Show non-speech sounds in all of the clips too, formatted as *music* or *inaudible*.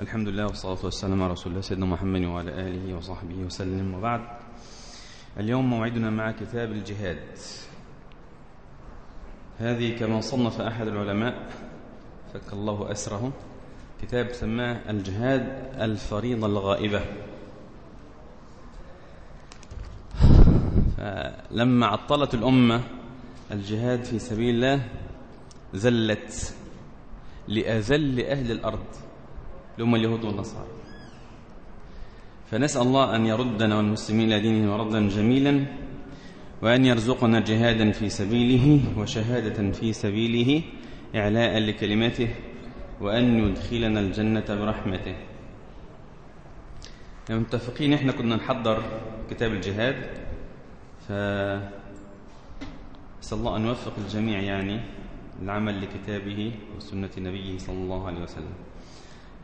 الحمد لله والصلاة والسلام على رسول الله سيدنا محمد وعلى آله وصحبه وسلم. وبعد اليوم موعدنا مع كتاب الجهاد. هذه كما صنف أحد العلماء فك الله أسره كتاب سماه الجهاد الفريضة الغائبة. فلما عطلت الأمة الجهاد في سبيل الله زلت لأذل أهل الأرض. لهم اليهود والنصارى. فنسأل الله أن يردنا والمسلمين إلى دينه مردا جميلا وأن يرزقنا جهادا في سبيله وشهادة في سبيله إعلاء لكلمته وأن يدخلنا الجنة برحمته. يعني متفقين إحنا كنا نحضر كتاب الجهاد ف نسأل الله أن يوفق الجميع يعني العمل لكتابه وسنة نبيه صلى الله عليه وسلم.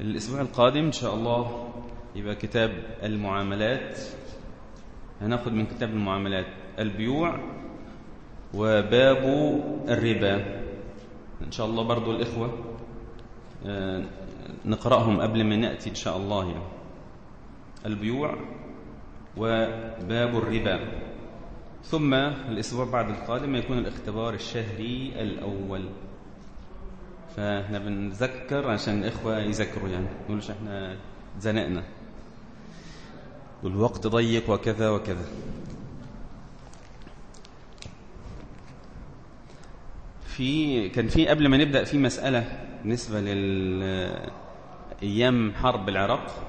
الأسبوع القادم إن شاء الله يبقى كتاب المعاملات. هناخد من كتاب المعاملات البيوع وباب الربا. إن شاء الله برضو الإخوة نقرأهم قبل ما نأتي إن شاء الله يعني. البيوع وباب الربا. ثم الأسبوع بعد القادم يكون الاختبار الشهري الأول. فاحنا بنذكر عشان الإخوة يذكروا يعني نقولش إحنا زنقنا والوقت ضيق وكذا وكذا. في كان في قبل ما نبدأ في مسألة بالنسبة لأيام حرب العراق.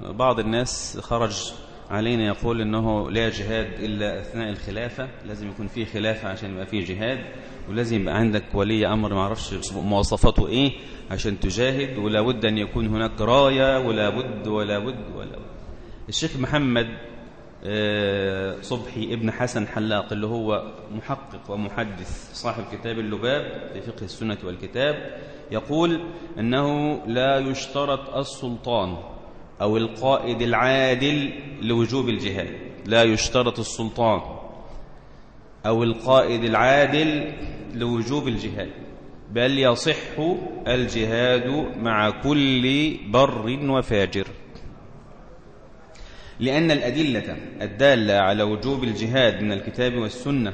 بعض الناس خرج علينا يقول إنه لا جهاد إلا أثناء الخلافة لازم يكون فيه خلافة عشان يبقى فيه جهاد ولازم يبقى عندك ولي أمر ما أعرفش مواصفاته إيه عشان تجاهد ولا بد أن يكون هناك راية ولا بد ولا بد ولا بد. الشيخ محمد صبحي ابن حسن حلاق اللي هو محقق ومحدث صاحب كتاب اللباب في فقه السنة والكتاب يقول إنه لا يشترط السلطان أو القائد العادل لوجوب الجهاد لا يشترط السلطان. أو القائد العادل لوجوب الجهاد بل يصح الجهاد مع كل بر وفاجر. لأن الأدلة الدالة على وجوب الجهاد من الكتاب والسنة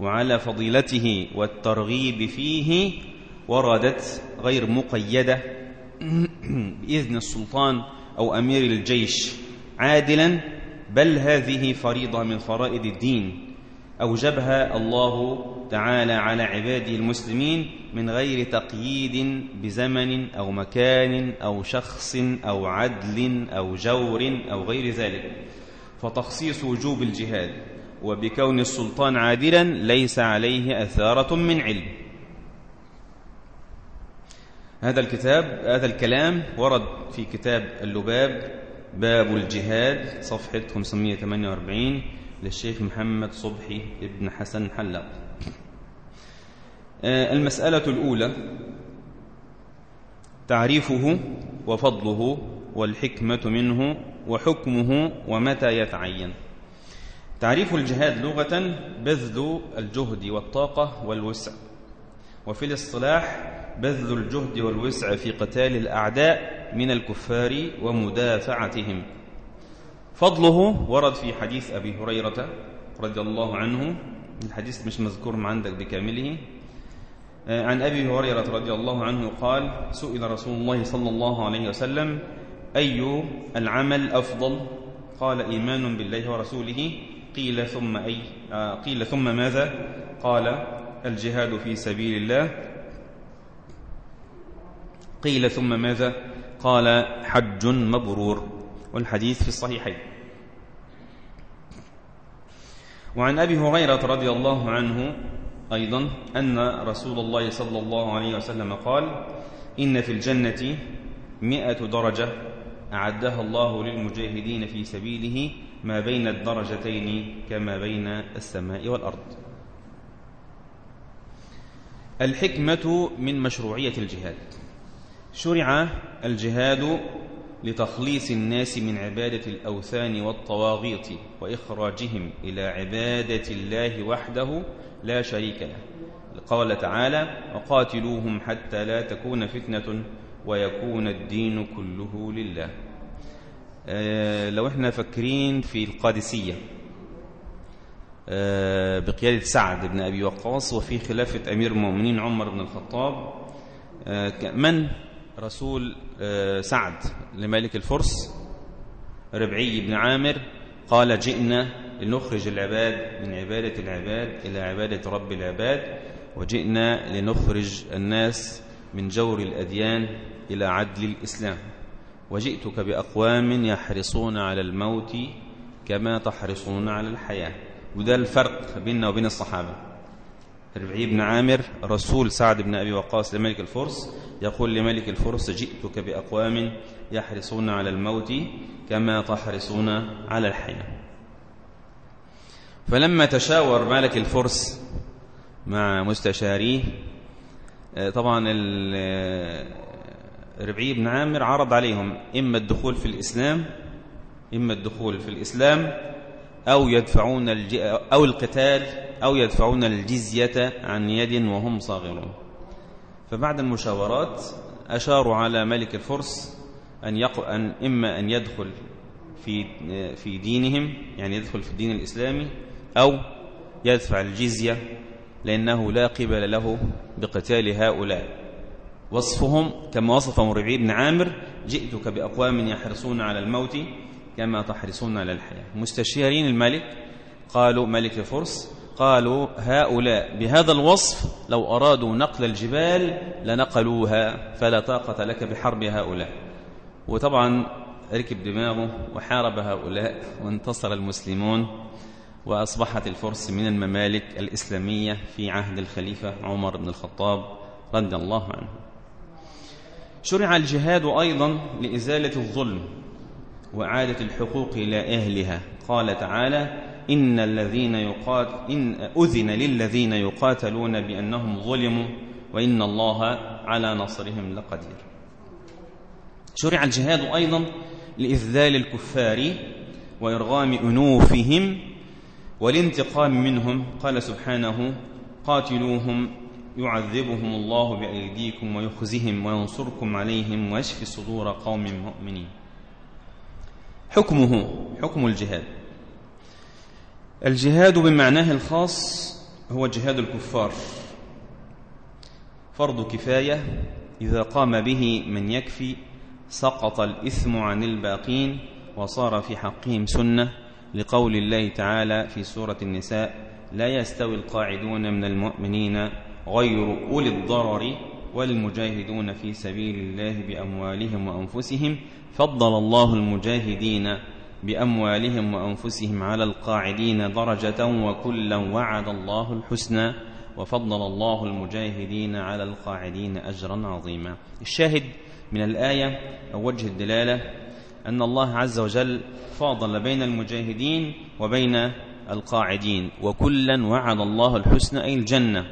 وعلى فضيلته والترغيب فيه وردت غير مقيدة *clears throat* بإذن السلطان أو أمير الجيش عادلا بل هذه فريضة من فرائض الدين. أوجبها الله تعالى على عباده المسلمين من غير تقييد بزمن أو مكان أو شخص أو عدل أو جور أو غير ذلك. فتخصيص وجوب الجهاد وبكون السلطان عادلا ليس عليه أثارة من علم. هذا الكتاب هذا الكلام ورد في كتاب اللباب باب الجهاد صفحة 548 للشيخ محمد صبحي ابن حسن حلاق. المسألة الأولى تعريفه وفضله والحكمة منه وحكمه ومتى يتعين. تعريف الجهاد لغة بذل الجهد والطاقة والوسع وفي الاصطلاح بذل الجهد والوسع في قتال الأعداء من الكفار ومدافعتهم. فضله ورد في حديث أبي هريرة رضي الله عنه. الحديث مش مذكور عندك بكامله. عن أبي هريرة رضي الله عنه قال سئل رسول الله صلى الله عليه وسلم أي العمل أفضل؟ قال إيمان بالله ورسوله. قيل ثم أي قيل ثم ماذا؟ قال الجهاد في سبيل الله. قيل ثم ماذا؟ قال حج مبرور والحديث في الصحيحين. وعن أبي هريرة رضي الله عنه أيضا أن رسول الله صلى الله عليه وسلم قال إن في الجنة مئة درجة أعدها الله للمجاهدين في سبيله ما بين الدرجتين كما بين السماء والأرض. الحكمة من مشروعية الجهاد. شرع الجهاد لتخليص الناس من عبادة الأوثان والطواغيط وإخراجهم إلى عبادة الله وحده لا شريك له. قال تعالى وقاتلوهم حتى لا تكون فتنة ويكون الدين كله لله. آه، لو إحنا فاكرين في القادسية آه، بقيادة سعد بن أبي وقاص وفي خلافة أمير المؤمنين عمر بن الخطاب آه، من؟ رسول سعد لملك الفرس ربعي بن عامر قال جئنا لنخرج العباد من عبادة العباد إلى عبادة رب العباد وجئنا لنخرج الناس من جور الأديان إلى عدل الإسلام. وجئتك بأقوام يحرصون على الموت كما تحرصون على الحياة. وده الفرق بيننا وبين الصحابة. ربعي بن عامر رسول سعد بن أبي وقاص لملك الفرس يقول لملك الفرس جئتك بأقوام يحرصون على الموت كما تحرصون على الحياة فلما تشاور ملك الفرس مع مستشاريه طبعا ربعي بن عامر عرض عليهم إما الدخول في الإسلام إما الدخول في الإسلام أو يدفعون. أو القتال أو يدفعون الجزية عن يد وهم صاغرون. فبعد المشاورات أشاروا على ملك الفرس أن, يق... أن إما أن يدخل في في دينهم يعني يدخل في الدين الإسلامي أو يدفع الجزية لأنه لا قبل له بقتال هؤلاء. وصفهم كما وصفهم ربيع بن عامر جئتك بأقوام يحرصون على الموت كما تحرصون على الحياة. مستشيرين الملك قالوا ملك الفرس قالوا هؤلاء بهذا الوصف لو أرادوا نقل الجبال لنقلوها فلا طاقة لك بحرب هؤلاء. وطبعا ركب دماغه وحارب هؤلاء وانتصر المسلمون وأصبحت الفرس من الممالك الإسلامية في عهد الخليفة عمر بن الخطاب رضي الله عنه. شرع الجهاد أيضا لإزالة الظلم وإعادة الحقوق إلى أهلها قال تعالى إن الذين يقات إن أذن للذين يقاتلون بأنهم ظلموا وإن الله على نصرهم لقدير. شرع الجهاد أيضا لإذلال الكفار وإرغام أنوفهم والانتقام منهم. قال سبحانه قاتلوهم يعذبهم الله بأيديكم ويخزهم وينصركم عليهم ويشفي صدور قوم مؤمنين. حكمه حكم الجهاد. الجهاد بمعناه الخاص هو جهاد الكفار. فرض كفاية إذا قام به من يكفي سقط الإثم عن الباقين وصار في حقهم سنة لقول الله تعالى في سورة النساء لا يستوي القاعدون من المؤمنين غير أولي الضرر والمجاهدون في سبيل الله بأموالهم وأنفسهم فضل الله المجاهدين بأموالهم وأنفسهم على القاعدين درجة وكلا وعد الله الحسنى وفضل الله المجاهدين على القاعدين أجرا عظيما. الشاهد من الآية أو وجه الدلالة أن الله عز وجل فاضل بين المجاهدين وبين القاعدين وكلا وعد الله الحسنى أي الجنة.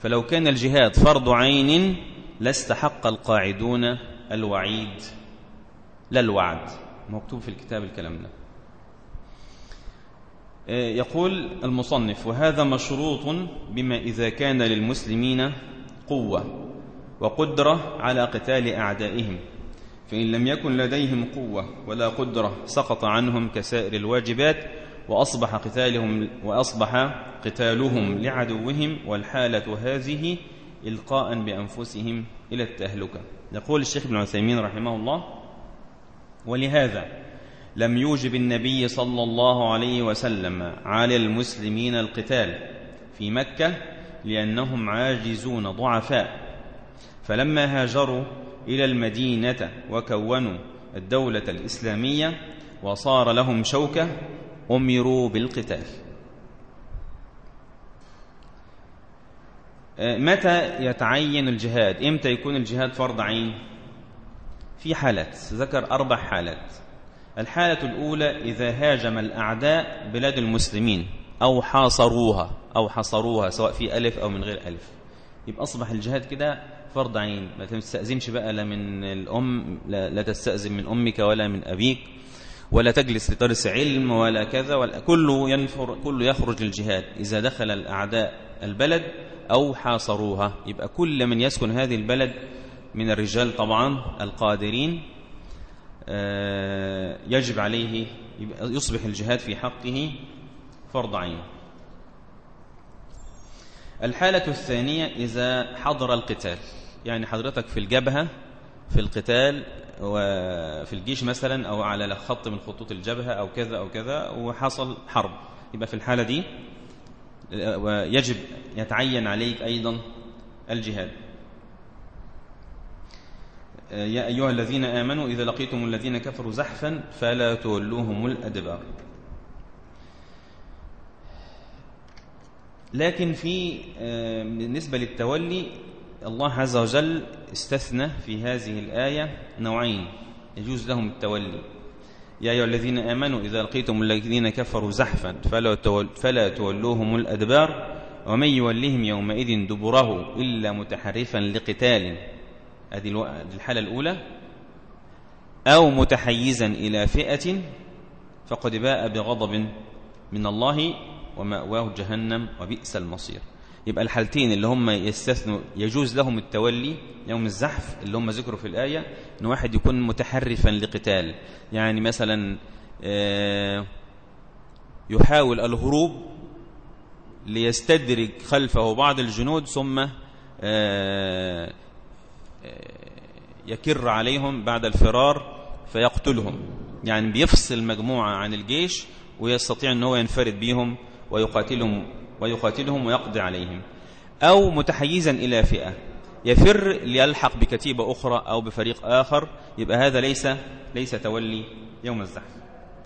فلو كان الجهاد فرض عين لاستحق القاعدون الوعيد لا الوعد. مكتوب في الكتاب الكلام ده. آه، يقول المصنف وهذا مشروط بما إذا كان للمسلمين قوة وقدرة على قتال أعدائهم فإن لم يكن لديهم قوة ولا قدرة سقط عنهم كسائر الواجبات وأصبح قتالهم وأصبح قتالهم لعدوهم والحالة هذه إلقاء بأنفسهم إلى التهلكة. يقول الشيخ ابن عثيمين رحمه الله ولهذا لم يوجب النبي صلى الله عليه وسلم على المسلمين القتال في مكة لأنهم عاجزون ضعفاء. فلما هاجروا إلى المدينة وكونوا الدولة الإسلامية وصار لهم شوكة أمروا بالقتال. آه، متى يتعين الجهاد؟ إمتى يكون الجهاد فرض عين؟ في حالات ذكر أربع حالات. الحالة الأولى إذا هاجم الأعداء بلاد المسلمين أو حاصروها أو حصروها سواء في ألف أو من غير ألف. يبقى أصبح الجهاد كده فرض عين. ما تستأذنش بقى لا من الأم لا, لا تستأذن من أمك ولا من أبيك ولا تجلس لدرس علم ولا كذا ولا كله ينفر كله يخرج للجهاد. إذا دخل الأعداء البلد أو حاصروها يبقى كل من يسكن هذه البلد من الرجال طبعا القادرين آه، يجب عليه يصبح الجهاد في حقه فرض عين. الحالة الثانية إذا حضر القتال يعني حضرتك في الجبهة في القتال وفي الجيش مثلا أو على خط من خطوط الجبهة أو كذا أو كذا وحصل حرب. يبقى في الحالة دي يجب يتعين عليك أيضا الجهاد. يا أيها الذين آمنوا إذا لقيتم الذين كفروا زحفا فلا تولوهم الأدبار. لكن في آه، بالنسبة للتولي الله عز وجل استثنى في هذه الآية نوعين. يجوز لهم التولي. يا أيها الذين آمنوا إذا لقيتم الذين كفروا زحفا فلا, تول فلا تولوهم الأدبار. ومن يولهم يومئذ دبره إلا متحرفا لقتال. هذه الحالة الأولى أو متحيزا إلى فئة فقد باء بغضب من الله ومأواه جهنم وبئس المصير. يبقى الحالتين اللي هم يستثنوا يجوز لهم التولي يوم الزحف اللي هم ذكروا في الآية أن واحد يكون متحرفا لقتال. يعني مثلا آه، يحاول الهروب ليستدرك خلفه بعض الجنود ثم آه، يكر عليهم بعد الفرار فيقتلهم. يعني بيفصل مجموعة عن الجيش ويستطيع أنه ينفرد بهم ويقاتلهم ويقاتلهم ويقضي عليهم. أو متحيزا إلى فئة. يفر ليلحق بكتيبة أخرى أو بفريق آخر. يبقى هذا ليس ليس تولي يوم الزحف.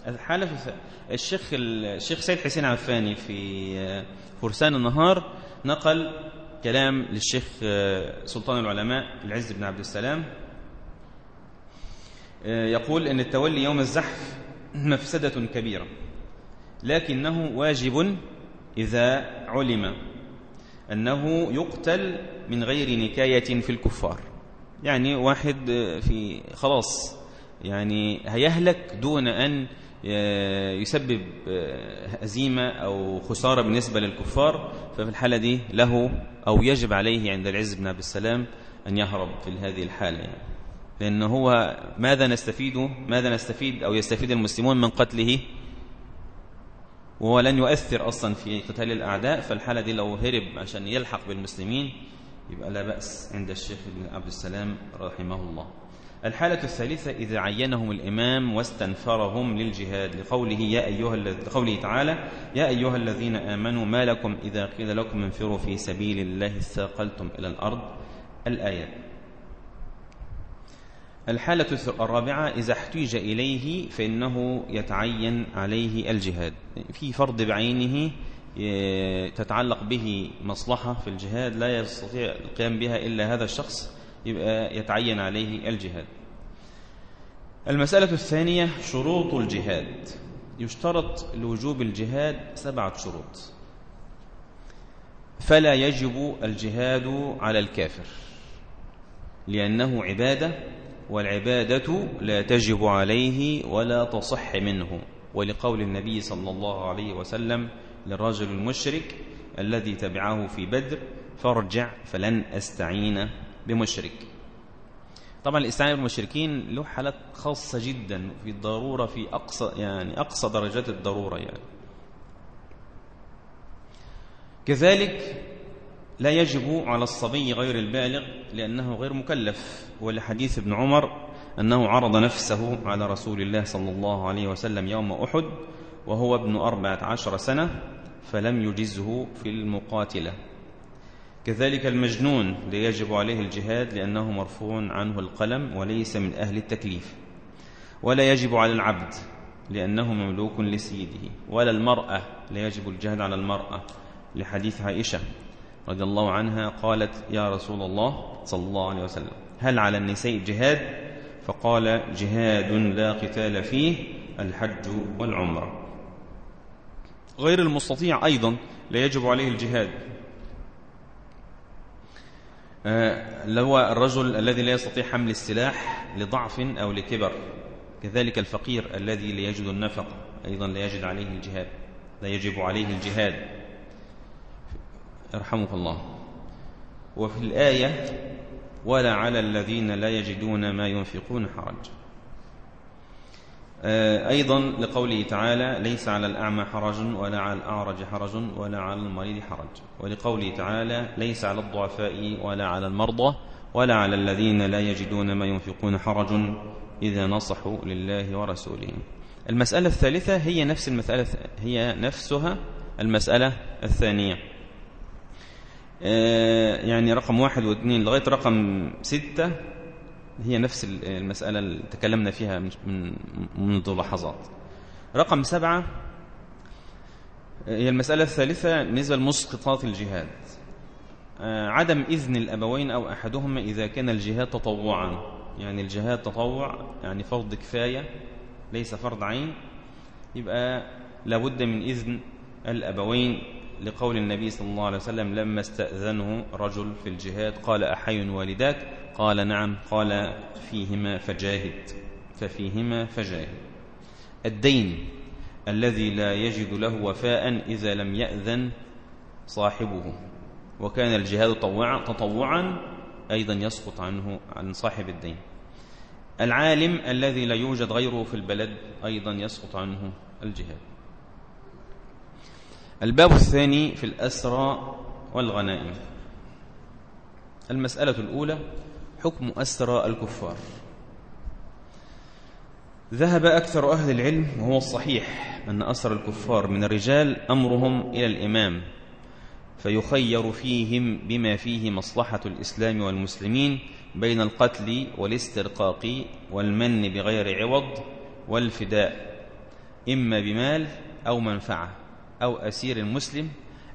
الحالة في الشيخ الشيخ سيد حسين عفاني في فرسان النهار نقل كلام للشيخ سلطان العلماء العز بن عبد السلام. يقول أن التولي يوم الزحف مفسدة كبيرة لكنه واجب إذا علم أنه يقتل من غير نكاية في الكفار. يعني واحد في خلاص يعني هيهلك دون أن يسبب هزيمة أو خسارة بالنسبة للكفار ففي الحالة دي له أو يجب عليه عند العز بن عبد السلام أن يهرب في هذه الحالة يعني. لأن هو ماذا نستفيد ماذا نستفيد أو يستفيد المسلمون من قتله؟ وهو لن يؤثر أصلا في قتال الأعداء فالحالة دي لو هرب عشان يلحق بالمسلمين يبقى لا بأس عند الشيخ ابن عبد السلام رحمه الله. الحالة الثالثة إذا عينهم الإمام واستنفرهم للجهاد لقوله يا أيها لقوله تعالى يا أيها الذين آمنوا ما لكم إذا قيل لكم انفروا في سبيل الله استاقلتم إلى الأرض. الآيات الحالة الرابعة إذا احتيج إليه فإنه يتعين عليه الجهاد. في فرض بعينه تتعلق به مصلحة في الجهاد لا يستطيع القيام بها إلا هذا الشخص. يبقى يتعين عليه الجهاد. المسألة الثانية شروط الجهاد. يشترط لوجوب الجهاد سبعة شروط. فلا يجب الجهاد على الكافر لأنه عبادة والعبادة لا تجب عليه ولا تصح منه. ولقول النبي صلى الله عليه وسلم للرجل المشرك الذي تبعه في بدر فارجع فلن أستعين بمشرك. طبعا الاستعانة بالمشركين له حالات خاصة جدا في الضرورة في أقصى يعني أقصى درجات الضرورة يعني. كذلك لا يجب على الصبي غير البالغ لأنه غير مكلف ولحديث ابن عمر أنه عرض نفسه على رسول الله صلى الله عليه وسلم يوم أحد وهو ابن أربعة عشر سنة فلم يجزه في المقاتلة. كذلك المجنون ليجب عليه الجهاد لأنه مرفوع عنه القلم وليس من أهل التكليف. ولا يجب على العبد لأنه مملوك لسيده ولا المرأة لا يجب الجهاد على المرأة. لحديث عائشة رضي الله عنها قالت يا رسول الله صلى الله عليه وسلم هل على النساء جهاد؟ فقال جهاد لا قتال فيه الحج والعمرة. غير المستطيع أيضا لا يجب عليه الجهاد. اللي هو الرجل الذي لا يستطيع حمل السلاح لضعف أو لكبر كذلك الفقير الذي لا يجد النفق أيضا لا يجد عليه الجهاد لا يجب عليه الجهاد. يرحمك الله. وفي الآية ولا على الذين لا يجدون ما ينفقون حرج. أيضا لقوله تعالى ليس على الأعمى حرج ولا على الأعرج حرج ولا على المريض حرج. ولقوله تعالى ليس على الضعفاء ولا على المرضى ولا على الذين لا يجدون ما ينفقون حرج إذا نصحوا لله ورسوله. المسألة الثالثة هي نفس المسألة هي نفسها المسألة الثانية. آه، يعني رقم واحد واثنين لغاية رقم ستة هي نفس المسألة اللي تكلمنا فيها من منذ لحظات. رقم سبعة هي المسألة الثالثة بالنسبة لمسقطات الجهاد. آه، عدم إذن الأبوين أو أحدهما إذا كان الجهاد تطوعا. يعني الجهاد تطوع يعني فرض كفاية ليس فرض عين. يبقى لابد من إذن الأبوين لقول النبي صلى الله عليه وسلم لما استأذنه رجل في الجهاد قال أحي والداك؟ قال نعم قال فيهما فجاهد ففيهما فجاهد. الدين الذي لا يجد له وفاء إذا لم يأذن صاحبه. وكان الجهاد تطوعا, تطوعا أيضا يسقط عنه عن صاحب الدين. العالم الذي لا يوجد غيره في البلد أيضا يسقط عنه الجهاد. الباب الثاني في الأسرى والغنائم. المسألة الأولى حكم أسرى الكفار. ذهب أكثر أهل العلم وهو الصحيح أن أسرى الكفار من الرجال أمرهم إلى الإمام فيخير فيهم بما فيه مصلحة الإسلام والمسلمين بين القتل والاسترقاق والمن بغير عوض والفداء إما بمال أو منفعة أو أسير مسلم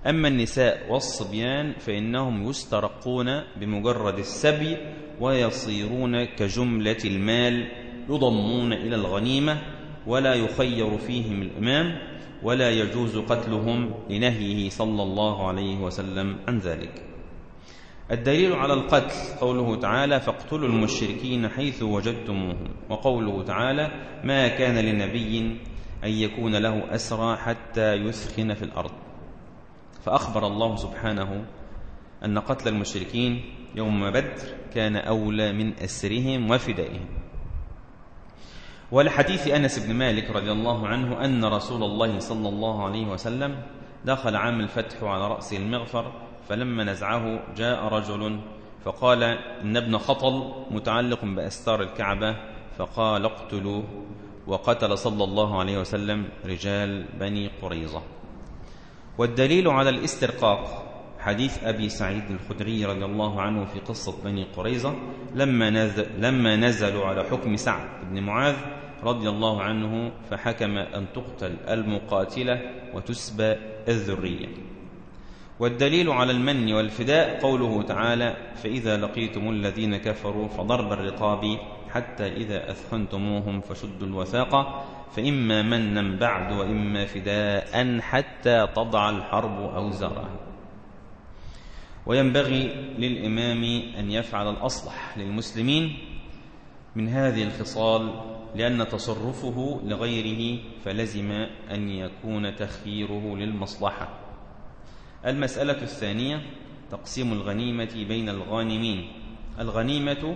أما النساء والصبيان فإنهم يسترقون بمجرد السبي ويصيرون كجملة المال يضمون إلى الغنيمة ولا يخير فيهم الإمام ولا يجوز قتلهم لنهيه صلى الله عليه وسلم عن ذلك. الدليل على القتل قوله تعالى فاقتلوا المشركين حيث وجدتموهم وقوله تعالى ما كان لنبي أن يكون له أسرى حتى يثخن في الأرض فأخبر الله سبحانه أن قتل المشركين يوم بدر كان أولى من أسرهم وفدائهم. ولحديث أنس بن مالك رضي الله عنه أن رسول الله صلى الله عليه وسلم دخل عام الفتح على رأس المغفر فلما نزعه جاء رجل فقال إن ابن خطل متعلق بأستار الكعبة فقال اقتلوه وقتل صلى الله عليه وسلم رجال بني قريظة. والدليل على الاسترقاق. حديث أبي سعيد الخدري رضي الله عنه في قصة بني قريظة لما, نزل لما نزلوا على حكم سعد بن معاذ رضي الله عنه فحكم أن تقتل المقاتلة وتسبى الذرية. والدليل على المن والفداء قوله تعالى فإذا لقيتم الذين كفروا فضرب الرقاب حتى إذا أثخنتموهم فشدوا الوثاق فإما منا بعد وإما فداء حتى تضع الحرب أوزارها. وينبغي للإمام أن يفعل الأصلح للمسلمين من هذه الخصال لأن تصرفه لغيره فلزم أن يكون تخييره للمصلحة. المسألة الثانية تقسيم الغنيمة بين الغانمين. الغنيمة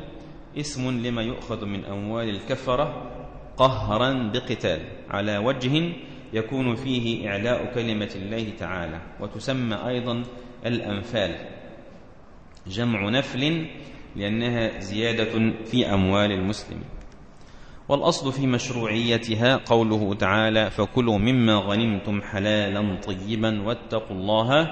اسم لما يؤخذ من أموال الكفرة قهرا بقتال. على وجه يكون فيه إعلاء كلمة الله تعالى وتسمى أيضا الأنفال. جمع نفل لأنها زيادة في أموال المسلمين والأصل في مشروعيتها قوله تعالى فكلوا مما غنمتم حلالا طيبا واتقوا الله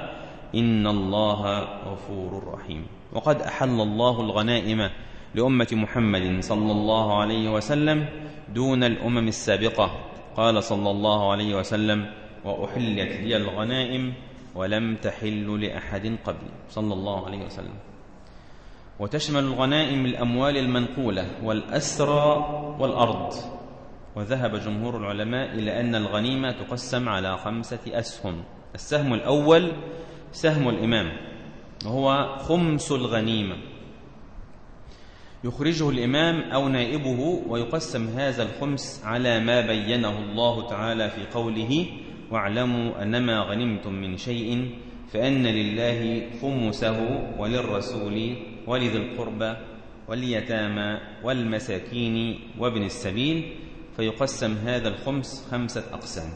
إن الله غفور رحيم وقد أحل الله الغنائم لأمة محمد صلى الله عليه وسلم دون الأمم السابقة. قال صلى الله عليه وسلم وأحلت لي الغنائم ولم تحل لأحد قبل. صلى الله عليه وسلم. وتشمل الغنائم الأموال المنقولة والأسرى والأرض. وذهب جمهور العلماء إلى أن الغنيمة تقسم على خمسة أسهم. السهم الأول سهم الإمام وهو خمس الغنيمة. يخرجه الإمام أو نائبه ويقسم هذا الخمس على ما بينه الله تعالى في قوله واعلموا أنما غنمتم من شيء فأن لله خمسه وللرسول ولذي القربى واليتامى والمساكين وابن السبيل فيقسم هذا الخمس خمسة أقسام.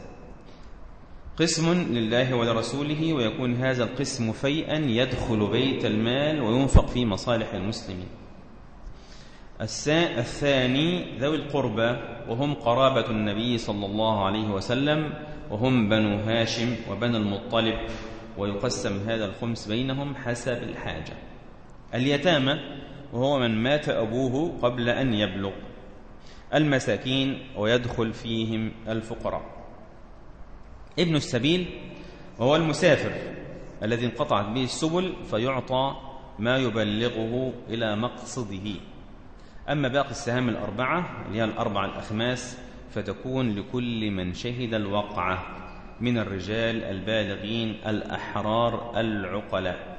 قسم لله ولرسوله ويكون هذا القسم فيئا يدخل بيت المال وينفق في مصالح المسلمين. الثاني ذوي القربى وهم قرابة النبي صلى الله عليه وسلم وهم بنو هاشم وبنو المطلب ويقسم هذا الخمس بينهم حسب الحاجة. اليتامى وهو من مات أبوه قبل أن يبلغ. المساكين ويدخل فيهم الفقراء. ابن السبيل وهو المسافر الذي انقطعت به السبل فيعطى ما يبلغه إلى مقصده. أما باقي السهام الأربعة اللي هي الأربع الأخماس فتكون لكل من شهد الوقعة من الرجال البالغين الأحرار العقلاء.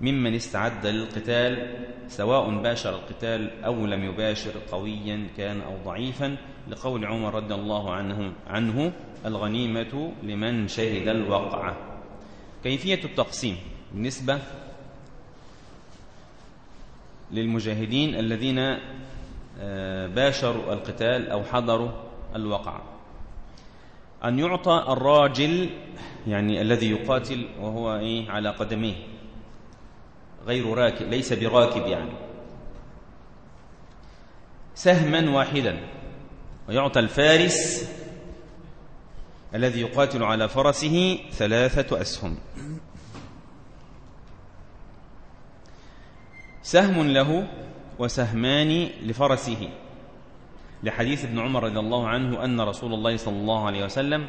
ممن استعد للقتال سواء باشر القتال أو لم يباشر قويا كان أو ضعيفا لقول عمر رضي الله عنه, عنه الغنيمة لمن شهد الوقعة. كيفية التقسيم؟ بالنسبة للمجاهدين الذين آه، باشروا القتال أو حضروا الوقعة أن يعطى الراجل يعني الذي يقاتل وهو إيه على قدميه. غير راكب ليس براكب يعني. سهما واحدا. ويعطى الفارس الذي يقاتل على فرسه ثلاثة أسهم. سهم له وسهمان لفرسه. لحديث ابن عمر رضي الله عنه أن رسول الله صلى الله عليه وسلم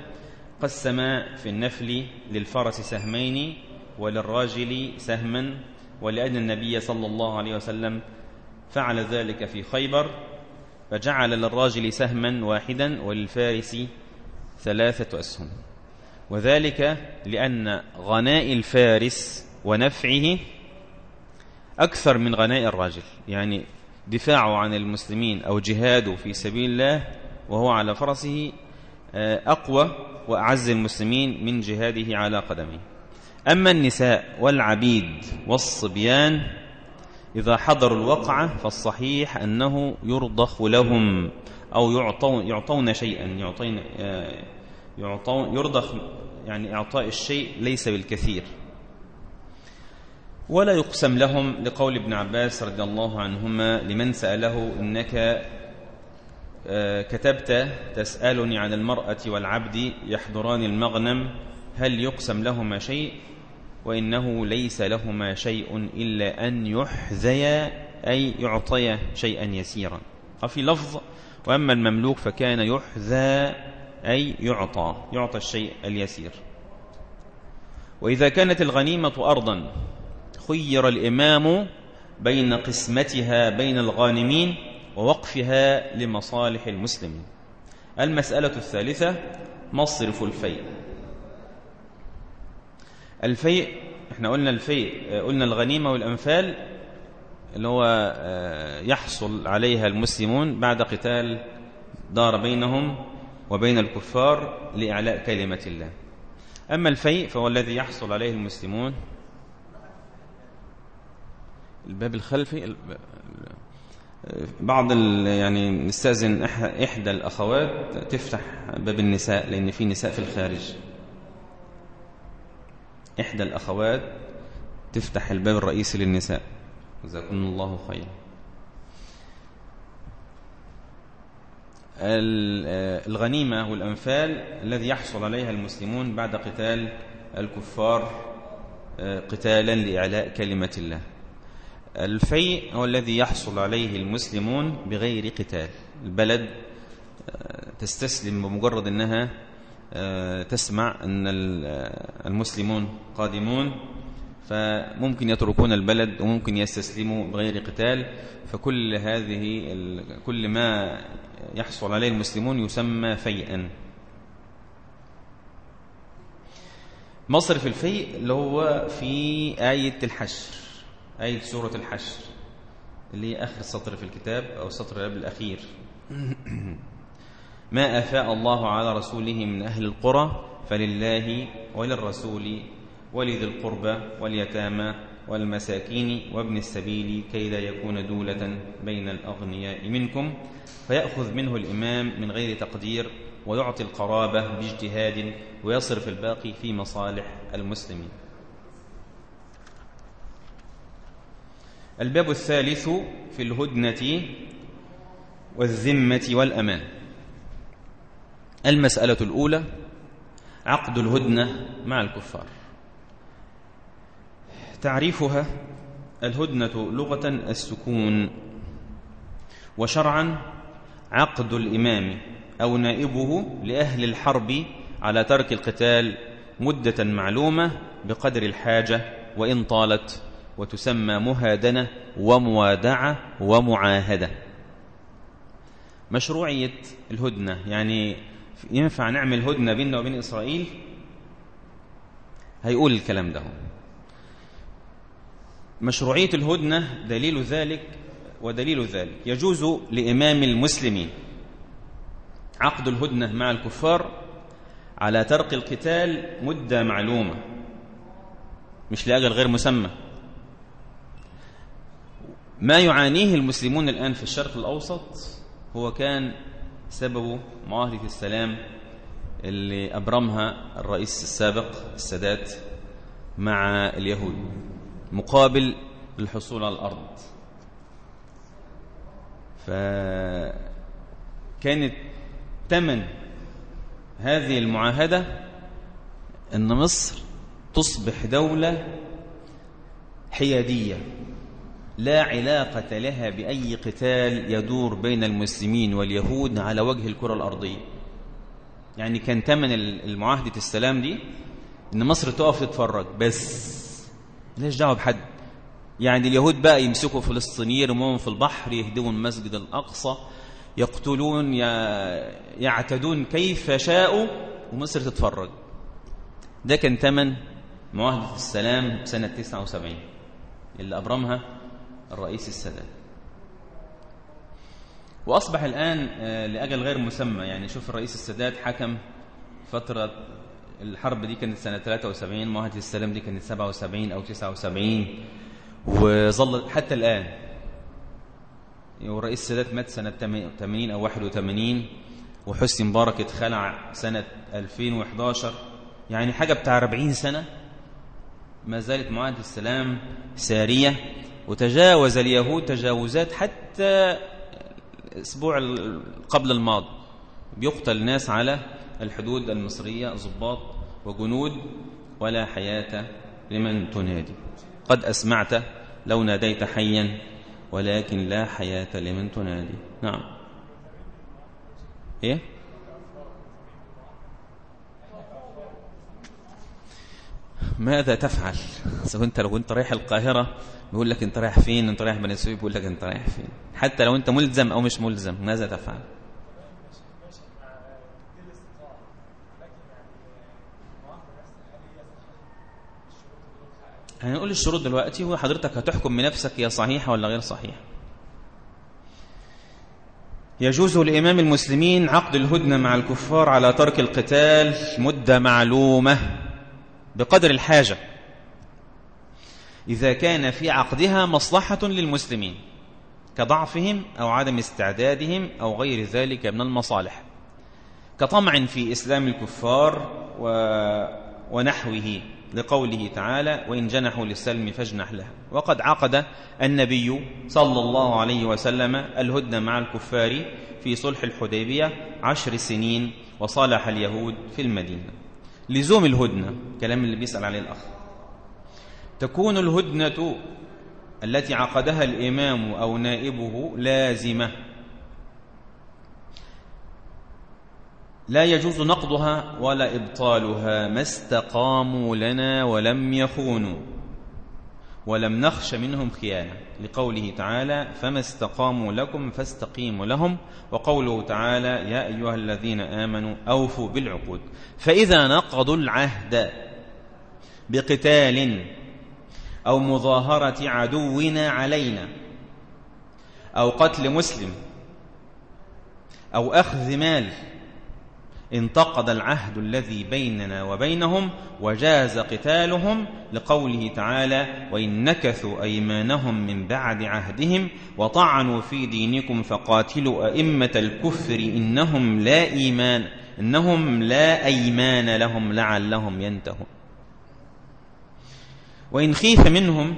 قسم في النفل للفرس سهمين وللراجل سهما ولأن النبي صلى الله عليه وسلم فعل ذلك في خيبر فجعل للراجل سهما واحدا وللفارس ثلاثة أسهم. وذلك لأن غناء الفارس ونفعه أكثر من غناء الراجل يعني دفاعه عن المسلمين أو جهاده في سبيل الله وهو على فرسه آه، أقوى وأعز المسلمين من جهاده على قدمه. أما النساء والعبيد والصبيان إذا حضروا الوقعة فالصحيح أنه يرضخ لهم أو يعطون, يعطون شيئا يعطين آه، يعطون يرضخ يعني إعطاء الشيء ليس بالكثير. ولا يقسم لهم لقول ابن عباس رضي الله عنهما لمن سأله إنك آه، كتبت تسألني عن المرأة والعبد يحضران المغنم هل يقسم لهما شيء؟ وإنه ليس لهما شيء إلا أن يحذي أي يعطي شيئا يسيرا. وفي لفظ وأما المملوك فكان يحذى أي يعطى يعطى الشيء اليسير. وإذا كانت الغنيمة أرضا خير الإمام بين قسمتها بين الغانمين ووقفها لمصالح المسلمين. المسألة الثالثة مصرف الفيء. الفيء إحنا قلنا الفيء قلنا الغنيمة والأنفال اللي هو آه، يحصل عليها المسلمون بعد قتال دار بينهم وبين الكفار لإعلاء كلمة الله. أما الفيء فهو الذي يحصل عليه المسلمون الباب الخلفي بعض يعني نستأذن إحدى الأخوات تفتح باب النساء لأن في نساء في الخارج. إحدى الأخوات تفتح الباب الرئيسي للنساء. جزاكم الله خيرا. الغنيمة والأنفال الذي يحصل عليها المسلمون بعد قتال الكفار قتالا لإعلاء كلمة الله. الفيء هو الذي يحصل عليه المسلمون بغير قتال. البلد تستسلم بمجرد أنها آه، تسمع أن آه، المسلمون قادمون فممكن يتركون البلد وممكن يستسلموا بغير قتال. فكل هذه كل ما يحصل عليه المسلمون يسمى فيئا. مصرف الفيء اللي هو في آية الحشر. آية سورة الحشر اللي هي آخر سطر في الكتاب أو السطر قبل الأخير. ما أفاء الله على رسوله من أهل القرى فلله وللرسول ولذي القربى واليتامى والمساكين وابن السبيل كي لا يكون دولة بين الأغنياء منكم فيأخذ منه الإمام من غير تقدير ويعطي القرابة باجتهاد ويصرف الباقي في مصالح المسلمين. الباب الثالث في الهدنة والذمة والأمان. المسألة الأولى عقد الهدنة مع الكفار. تعريفها الهدنة لغة السكون وشرعا عقد الإمام أو نائبه لأهل الحرب على ترك القتال مدة معلومة بقدر الحاجة وإن طالت وتسمى مهادنة وموادعة ومعاهدة. مشروعية الهدنة يعني ينفع نعمل هدنة بيننا وبين إسرائيل؟ هيقول الكلام ده مشروعية الهدنة دليل ذلك ودليل ذلك. يجوز لإمام المسلمين عقد الهدنة مع الكفار على ترك القتال مدة معلومة مش لأجل غير مسمى. ما يعانيه المسلمون الآن في الشرق الأوسط هو كان سببه معاهدة السلام اللي أبرمها الرئيس السابق السادات مع اليهود مقابل الحصول على الأرض. فكانت ثمن هذه المعاهدة أن مصر تصبح دولة حيادية. لا علاقة لها بأي قتال يدور بين المسلمين واليهود على وجه الكرة الأرضية. يعني كان تمن المعاهدة السلام دي إن مصر تقف تتفرج بس. ليش دعوة بحد. يعني اليهود بقى يمسكوا فلسطينيين يرموهم في البحر يهدموا المسجد الأقصى يقتلون يعتدون كيف شاءوا ومصر تتفرج. ده كان تمن معاهدة السلام سنة 79 اللي أبرمها الرئيس السادات. وأصبح الآن آه، لأجل غير مسمى يعني شوف الرئيس السادات حكم فترة الحرب دي كانت سنة 73 معاهدة السلام دي كانت 77 أو 79 وظلت حتى الآن. والرئيس السادات مات سنة 80 أو 81 وحسني مبارك اتخلع سنة 2011 يعني حاجة بتاع 40 سنة. ما زالت معاهدة السلام سارية. وتجاوز اليهود تجاوزات حتى الأسبوع قبل الماضي. بيقتل ناس على الحدود المصرية ضباط وجنود ولا حياة لمن تنادي. قد أسمعت لو ناديت حيا ولكن لا حياة لمن تنادي. نعم. إيه؟ ماذا تفعل؟ انت لو انت رايح القاهرة بيقول لك انت رايح فين؟ انت رايح بني سويف بيقول لك انت رايح فين؟ حتى لو انت ملزم أو مش ملزم ماذا تفعل؟ هنقول الشروط دلوقتي وحضرتك هتحكم بنفسك هي صحيحة ولا غير صحيحة؟ يجوز لإمام المسلمين عقد الهدنة مع الكفار على ترك القتال مدة معلومة. بقدر الحاجة. إذا كان في عقدها مصلحة للمسلمين كضعفهم أو عدم استعدادهم أو غير ذلك من المصالح. كطمع في إسلام الكفار و... ونحوه لقوله تعالى وإن جنحوا للسلم فاجنح له وقد عقد النبي صلى الله عليه وسلم الهدنة مع الكفار في صلح الحديبية عشر سنين وصالح اليهود في المدينة. لزوم الهدنة كلام اللي بيسأل عليه الأخ. تكون الهدنة التي عقدها الإمام أو نائبه لازمة. لا يجوز نقضها ولا إبطالها ما استقاموا لنا ولم يخونوا. ولم نخش منهم خيانة. لقوله تعالى فما استقاموا لكم فاستقيموا لهم. وقوله تعالى يا أيها الذين آمنوا أوفوا بالعقود. فإذا نقضوا العهد بقتال أو مظاهرة عدونا علينا أو قتل مسلم أو أخذ مال انتقد العهد الذي بيننا وبينهم وجاز قتالهم لقوله تعالى وإن نكثوا أيمانهم من بعد عهدهم وطعنوا في دينكم فقاتلوا أئمة الكفر إنهم لا إيمان إنهم لا أيمان لهم لعلهم ينتهون. وإن خيف منهم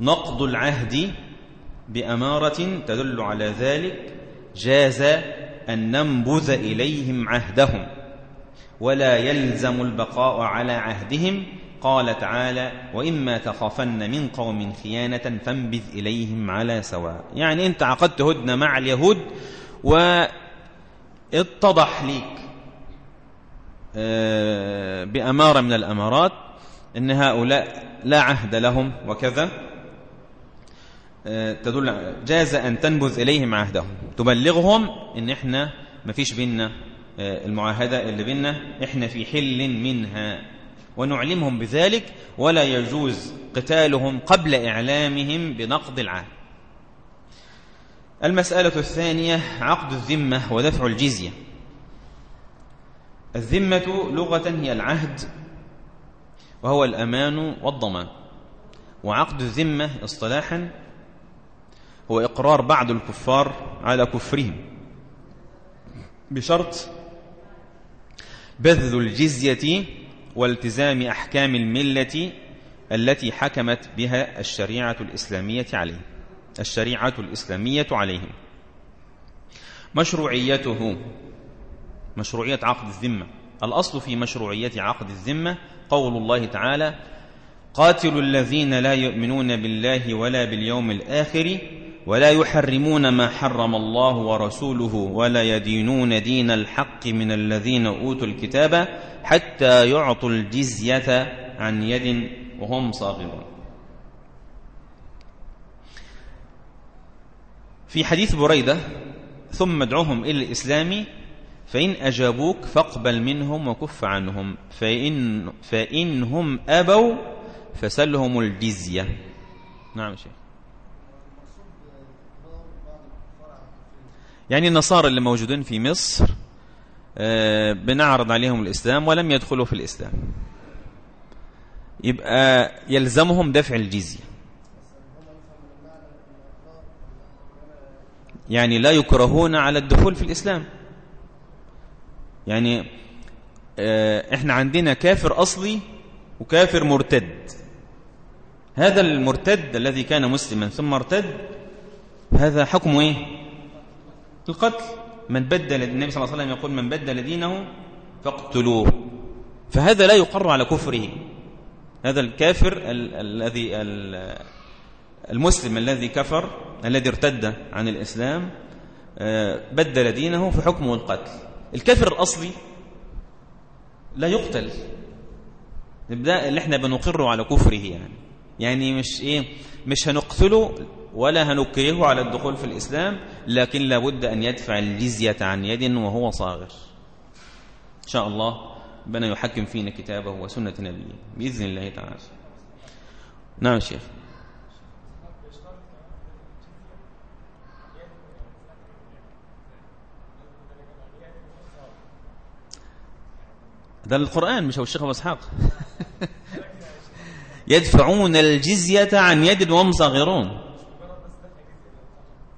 نقض العهد بأمارة تدل على ذلك جاز أن ننبذ إليهم عهدهم ولا يلزم البقاء على عهدهم. قال تعالى وإما تخافن من قوم خيانة فانبذ إليهم على سواء. يعني أنت عقدت هدنة مع اليهود واتضح ليك آه، بأمارة من الأمارات أن هؤلاء لا عهد لهم وكذا. تدل جاز أن تنبذ إليهم عهدهم. تبلغهم أن إحنا ما فيش بيننا آه، المعاهدة اللي بيننا إحنا في حل منها. ونعلمهم بذلك ولا يجوز قتالهم قبل إعلامهم بنقض العهد. المسألة الثانية عقد الذمة ودفع الجزية. الذمة لغة هي العهد وهو الأمان والضمان. وعقد الذمة اصطلاحا هو إقرار بعض الكفار على كفرهم. بشرط بذل الجزية والتزام أحكام الملة التي حكمت بها الشريعة الإسلامية عليه الشريعة الإسلامية عليهم. مشروعيته مشروعية عقد الذمة. الأصل في مشروعية عقد الذمة قول الله تعالى قاتلوا الذين لا يؤمنون بالله ولا باليوم الآخر ولا يحرمون ما حرم الله ورسوله ولا يدينون دين الحق من الذين أوتوا الكتاب حتى يعطوا الجزية عن يد وهم صاغرون. في حديث بريدة ثم ادعوهم إلى الإسلام فإن أجابوك فاقبل منهم وكف عنهم فإن فإنهم أبوا فسلهم الجزية. نعم شيخ. يعني النصارى اللي موجودين في مصر آه، بنعرض عليهم الإسلام ولم يدخلوا في الإسلام. يبقى يلزمهم دفع الجزية. يعني لا يكرهون على الدخول في الإسلام. يعني آه، إحنا عندنا كافر أصلي وكافر مرتد. هذا المرتد الذي كان مسلما ثم ارتد هذا حكمه إيه؟ القتل من بدل النبي صلى الله عليه وسلم يقول من بدل دينه فاقتلوه. فهذا لا يقر على كفره. هذا الكافر الذي المسلم الذي كفر الذي ارتد عن الإسلام آه، بدل دينه فحكمه القتل. الكافر الأصلي لا يقتل. نبدأ اللي إحنا بنقره على كفره يعني. يعني مش إيه مش هنقتله ولا هنكرهه على الدخول في الإسلام لكن لابد أن يدفع الجزية عن يد وهو صاغر. إن شاء الله بنا يحكم فينا كتابه وسنة نبيه. بإذن الله تعالى. نعم شيخ. ده القرآن مش هو الشيخ أبو إسحاق. *laughs* يدفعون الجزية عن يد وهم صاغرون.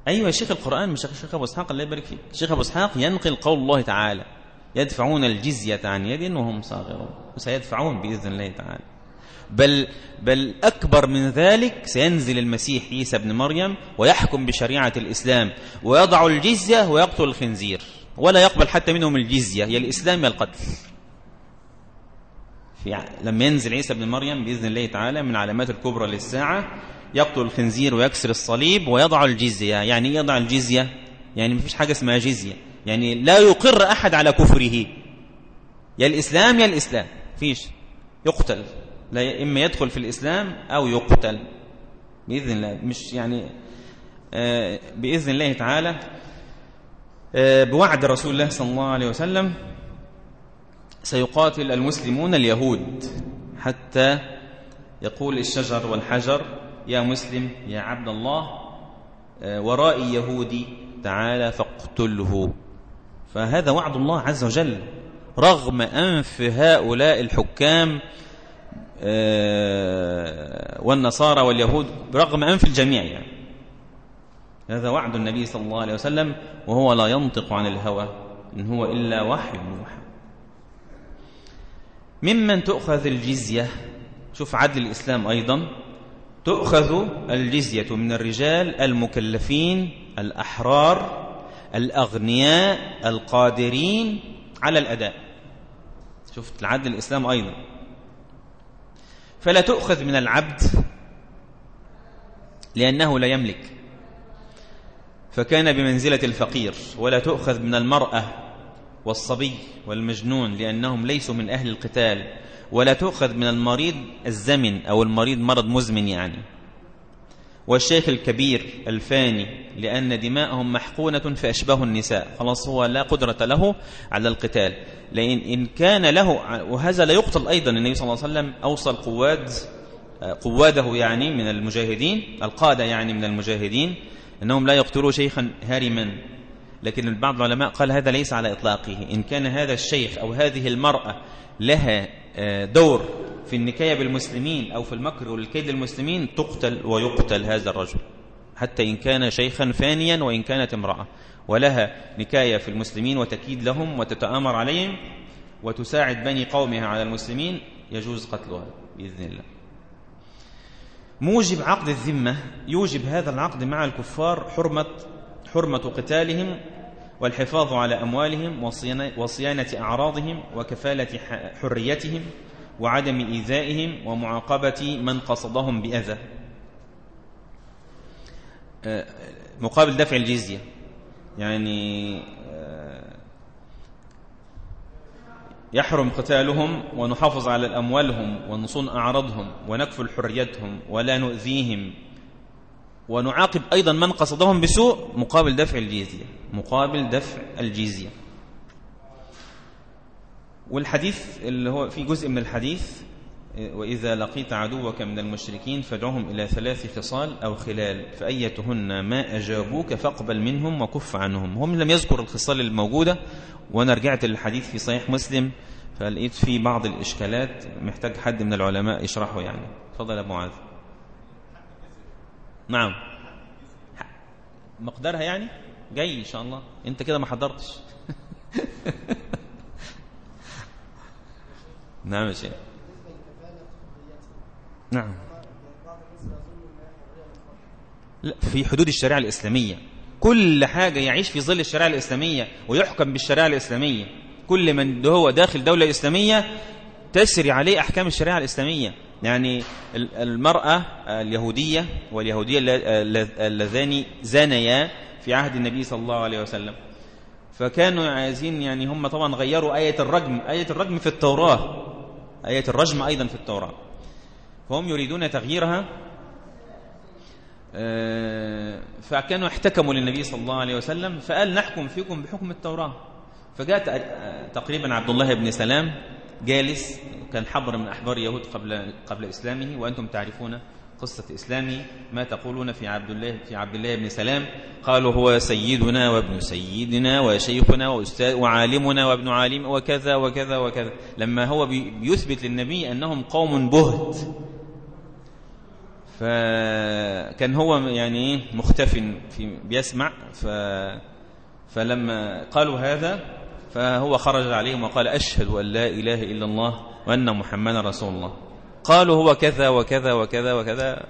أيوة شيخ القرآن مش شيخ أبو إسحاق الله يبارك فيك شيخ أبو إسحاق ينقل قول الله تعالى يدفعون الجزية عن يد وهم صاغرون. وسيدفعون بإذن الله تعالى. بل بل أكبر من ذلك سينزل المسيح عيسى بن مريم ويحكم بشريعة الإسلام ويضع الجزية ويقتل الخنزير. ولا يقبل حتى منهم الجزية يا الإسلام يا القتل. في لما ينزل عيسى بن مريم بإذن الله تعالى من علامات الكبرى للساعة يقتل الخنزير ويكسر الصليب ويضع الجزية. يعني يضع الجزية؟ يعني ما فيش حاجة اسمها جزية. يعني لا يقر أحد على كفره. يا الإسلام يا الإسلام. فيش يقتل. لا إما يدخل في الإسلام أو يقتل. بإذن الله. مش يعني آه بإذن الله تعالى آه بوعد رسول الله صلى الله عليه وسلم سيقاتل المسلمون اليهود حتى يقول الشجر والحجر يا مسلم يا عبد الله آه، ورائي يهودي تعالى فاقتله. فهذا وعد الله عز وجل. رغم أنف هؤلاء الحكام آه، والنصارى واليهود رغم أنف الجميع يعني. هذا وعد النبي صلى الله عليه وسلم وهو لا ينطق عن الهوى إن هو إلا وحي يوحى ممن تؤخذ الجزية شوف عدل الإسلام أيضا تؤخذ الجزية من الرجال المكلفين الأحرار الأغنياء القادرين على الأداء. شفت العدل الإسلام أيضا. فلا تؤخذ من العبد لأنه لا يملك. فكان بمنزلة الفقير. ولا تؤخذ من المرأة والصبي والمجنون لأنهم ليسوا من أهل القتال. ولا تؤخذ من المريض الزمن أو المريض مرض مزمن يعني. والشيخ الكبير الفاني لأن دماءهم محقونة فأشبه النساء. خلاص هو لا قدرة له على القتال. لأن إن كان له وهذا لا يقتل أيضا. النبي صلى الله عليه وسلم أوصى القواد قواده يعني من المجاهدين القادة يعني من المجاهدين أنهم لا يقتلوا شيخا هارما. لكن بعض العلماء قال هذا ليس على إطلاقه. إن كان هذا الشيخ أو هذه المرأة لها آه، دور في النكاية بالمسلمين أو في المكر والكيد للمسلمين تقتل ويقتل هذا الرجل. حتى إن كان شيخا فانيا وإن كانت امرأة. ولها نكاية في المسلمين وتكيد لهم وتتآمر عليهم وتساعد بني قومها على المسلمين يجوز قتلها بإذن الله. موجب عقد الذمة يوجب هذا العقد مع الكفار حرمة حرمة قتالهم والحفاظ على أموالهم وصيانة أعراضهم وكفالة حريتهم وعدم إيذائهم ومعاقبة من قصدهم بأذى. آه، مقابل دفع الجزية. يعني آه، يحرم قتالهم ونحافظ على أموالهم ونصون أعراضهم ونكفل حريتهم ولا نؤذيهم. ونعاقب أيضا من قصدهم بسوء مقابل دفع الجزية مقابل دفع الجزية والحديث اللي هو في جزء من الحديث وإذا لقيت عدوك من المشركين فادعهم إلى ثلاث خصال أو خلال فأيتهن ما أجابوك فاقبل منهم وكف عنهم. هم لم يذكر الخصال الموجودة وأنا رجعت للحديث في صحيح مسلم فلقيت في بعض الإشكالات محتاج حد من العلماء يشرحه يعني. فضل أبو معاذ. نعم. مقدارها يعني؟ جاي إن شاء الله. أنت كده ما حضرتش. *laughs* نعم يا شيخ. نعم. لا في حدود الشريعة الإسلامية. كل حاجة يعيش في ظل الشريعة الإسلامية ويحكم بالشريعة الإسلامية. كل من هو داخل دولة إسلامية تسري عليه أحكام الشريعة الإسلامية. يعني المرأة اليهودية واليهودية اللذان زانيا في عهد النبي صلى الله عليه وسلم. فكانوا عايزين يعني هم طبعا غيروا آية الرجم آية الرجم في التوراة آية الرجم أيضا في التوراة. فهم يريدون تغييرها آه، فكانوا احتكموا للنبي صلى الله عليه وسلم فقال نحكم فيكم بحكم التوراة. فجاء تقريبا عبد الله بن سلام جالس كان حبر من أحبار اليهود قبل قبل إسلامه وأنتم تعرفون قصة إسلامي ما تقولون في عبد الله في عبد الله بن سلام. قالوا هو سيدنا وابن سيدنا وشيخنا وأستاذ وعالمنا وابن عالم وكذا وكذا وكذا. لما هو بيثبت للنبي أنهم قوم بهت. فكان هو يعني مختف في بيسمع. ف فلما قالوا هذا فهو خرج عليهم وقال أشهد أن لا إله إلا الله وأن محمدا رسول الله. قالوا هو كذا وكذا وكذا وكذا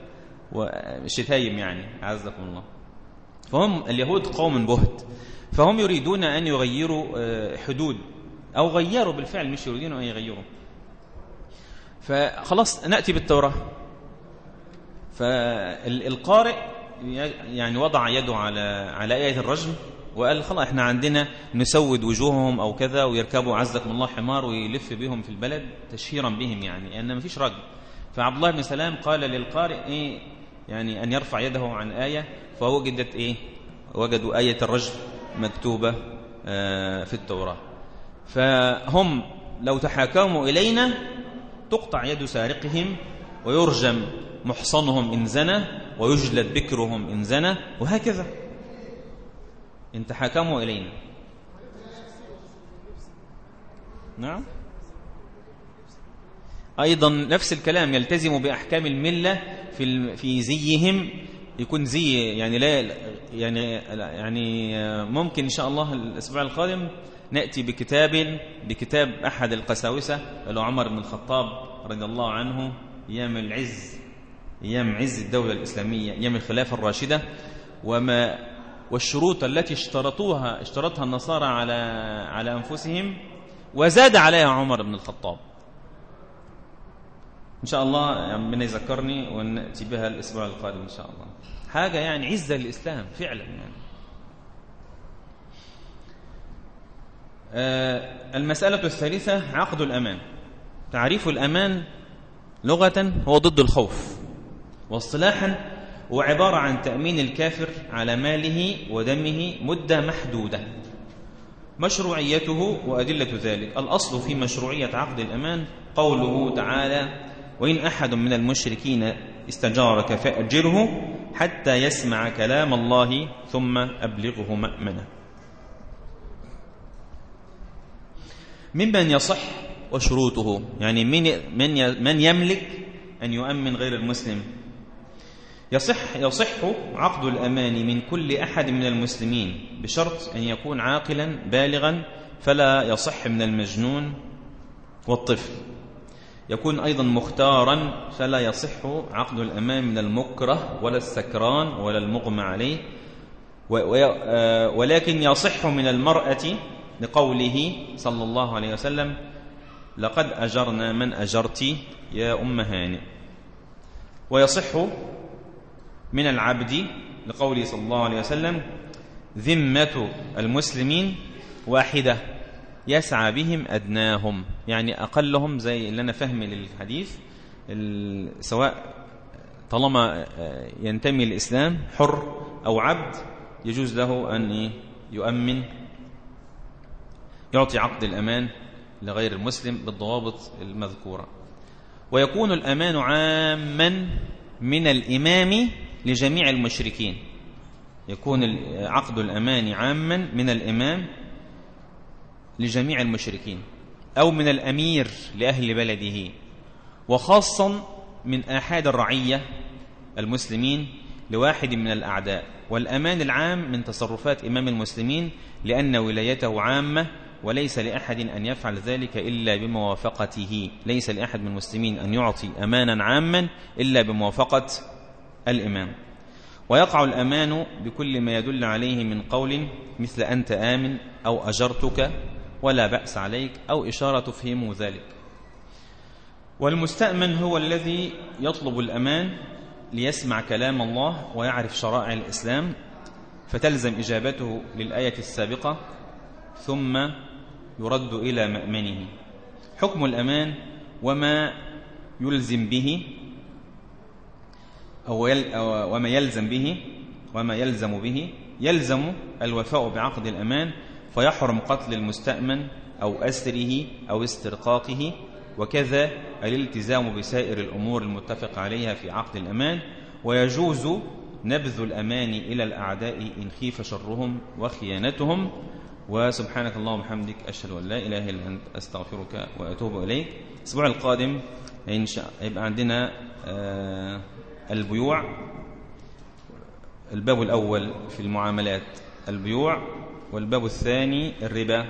وشتايم يعني عزكم الله. فهم اليهود قوم بهت. فهم يريدون أن يغيروا آه، حدود أو غيروا بالفعل مش يريدون أن يغيروا. فخلاص نأتي بالتوراة. فالقارئ يعني وضع يده على على آية الرجم. وقال خلاص إحنا عندنا نسود وجوههم أو كذا ويركبوا عزكم الله حمار ويلف بهم في البلد تشهيرا بهم يعني ان ما فيش رجل. فعبد الله بن سلام قال للقارئ إيه يعني أن يرفع يده عن آية فوجدت إيه وجدوا آية الرجل مكتوبة آه في التوراة. فهم لو تحاكموا إلينا تقطع يد سارقهم ويرجم محصنهم إن زنى ويجلد بكرهم إن زنى وهكذا. إن تحاكموا إلينا. نعم. أيضا نفس الكلام يلتزم بأحكام الملة في في زيهم. يكون زي يعني لا يعني يعني ممكن إن شاء الله الأسبوع القادم نأتي بكتاب بكتاب أحد القساوسة اللي عمر بن الخطاب رضي الله عنه أيام العز أيام عز الدولة الإسلامية أيام الخلافة الراشدة. وما والشروط التي اشترطوها اشترطها النصارى على على أنفسهم وزاد عليها عمر بن الخطاب. إن شاء الله ربنا يذكرني ونأتي بها الأسبوع القادم إن شاء الله. حاجة يعني عزة للإسلام فعلا يعني. آه، المسألة الثالثة عقد الأمان. تعريف الأمان لغة هو ضد الخوف. واصطلاحا هو عبارة عن تأمين الكافر على ماله ودمه مدة محدودة. مشروعيته وأدلة ذلك. الأصل في مشروعية عقد الأمان قوله تعالى وإن أحد من المشركين استجارك فأجره حتى يسمع كلام الله ثم أبلغه مأمنة. ممن يصح وشروطه يعني من من يملك أن يؤمن غير المسلم يصح يصح عقد الأمان من كل أحد من المسلمين بشرط أن يكون عاقلا بالغا فلا يصح من المجنون والطفل. يكون أيضا مختارا فلا يصح عقد الأمان من المكره ولا السكران ولا المغمى عليه. آه، ولكن يصح من المرأة لقوله صلى الله عليه وسلم لقد أجرنا من أجرت يا أم هانئ. ويصح من العبد لقوله صلى الله عليه وسلم ذمة المسلمين واحدة يسعى بهم أدناهم. يعني أقلهم زي اللي أنا فهمي للحديث سواء طالما ينتمي الإسلام حر أو عبد يجوز له أن يؤمن يعطي عقد الأمان لغير المسلم بالضوابط المذكورة. ويكون الأمان عاما من الإمام لجميع المشركين. يكون عقد الأمان عاما من الإمام لجميع المشركين أو من الأمير لأهل بلده وخاصا من آحاد الرعية المسلمين لواحد من الأعداء. والأمان العام من تصرفات إمام المسلمين لأن ولايته عامة وليس لأحد أن يفعل ذلك إلا بموافقته. ليس لأحد من المسلمين أن يعطي أمانا عاما إلا بموافقة الإمام. ويقع الأمان بكل ما يدل عليه من قول مثل أنت آمن أو أجرتك ولا بأس عليك أو إشارة تفهم ذلك. والمستأمن هو الذي يطلب الأمان ليسمع كلام الله ويعرف شرائع الإسلام فتلزم إجابته للآية السابقة ثم يرد إلى مأمنه. حكم الأمان وما يلزم به أو وما يلزم به وما يلزم به يلزم الوفاء بعقد الأمان فيحرم قتل المستأمن أو أسره أو استرقاقه وكذا الالتزام بسائر الأمور المتفق عليها في عقد الأمان ويجوز نبذ الأمان إلى الأعداء إن خيف شرهم وخيانتهم. وسبحانك اللهم وبحمدك أشهد أن لا إله إلا أنت أستغفرك وأتوب إليك. الأسبوع القادم إن شاء يبقى عندنا آه البيوع. الباب الأول في المعاملات البيوع والباب الثاني الربا.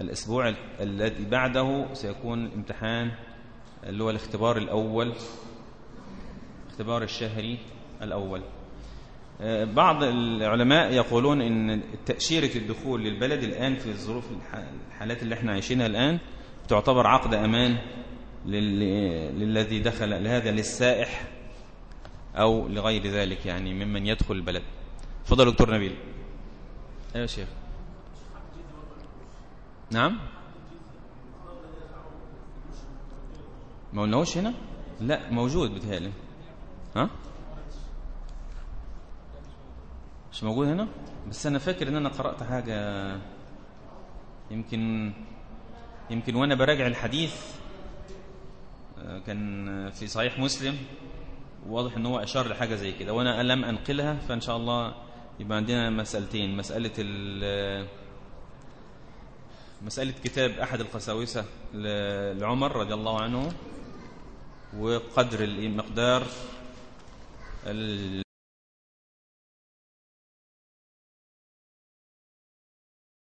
الأسبوع الذي بعده سيكون امتحان اللي هو الاختبار الأول اختبار الشهري الأول. آه، بعض العلماء يقولون إن تأشيرة الدخول للبلد الآن في الظروف الحالات اللي إحنا عايشينها الآن تعتبر عقد أمان للذي دخل لهذا للسائح. أو لغير ذلك يعني ممن يدخل البلد. فضل دكتور نبيل. أيوة شيخ. نعم. ما قلناهوش هنا؟ لا موجود بتهيألي ها؟ مش موجود هنا؟ بس أنا فاكر إن أنا قرأت حاجة. يمكن يمكن وأنا براجع الحديث آه، كان في صحيح مسلم. واضح إن هو اشار لحاجة زي كده. وأنا لم أنقلها فإن شاء الله يبقى عندنا مسألتين. مسألة مسألة كتاب أحد القساوسة لعمر رضي الله عنه وقدر المقدار